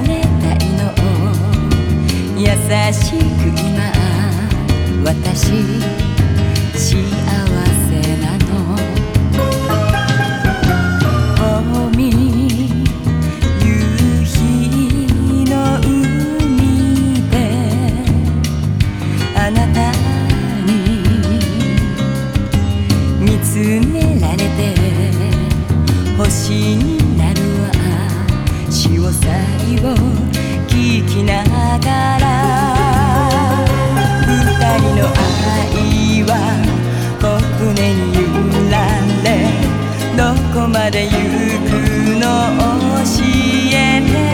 ねたいの優しく今私幸せなのホー夕日の海であなた。に見つめられて星になるわ潮騒を聞きながら二人の愛は小船に揺られどこまで行くの教えて。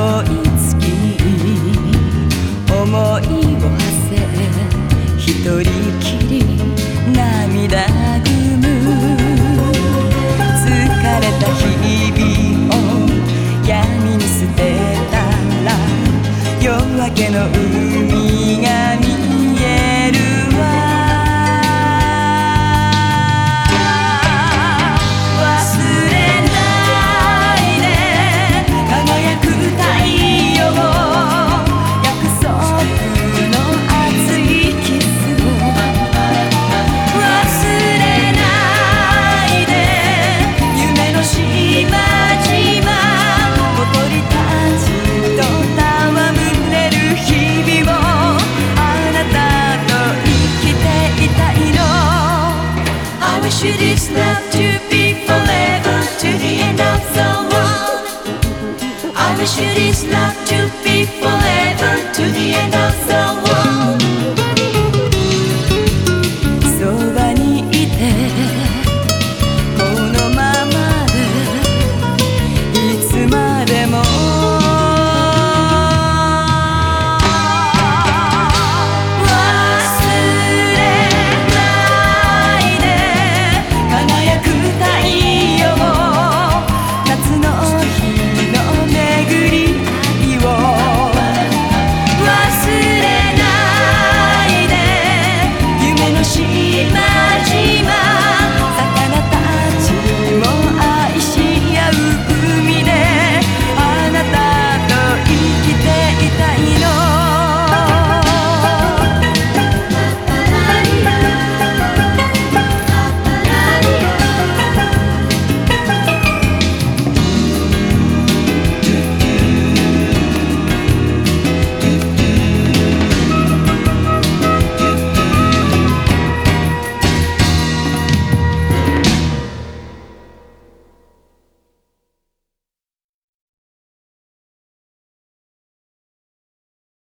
青いつき思いを馳せ一人きり涙ぐむ。疲れた日々を闇に捨てたら夜明けの海 should its love to be forever to the end of the world? I wish it is love to be forever to the end of the world.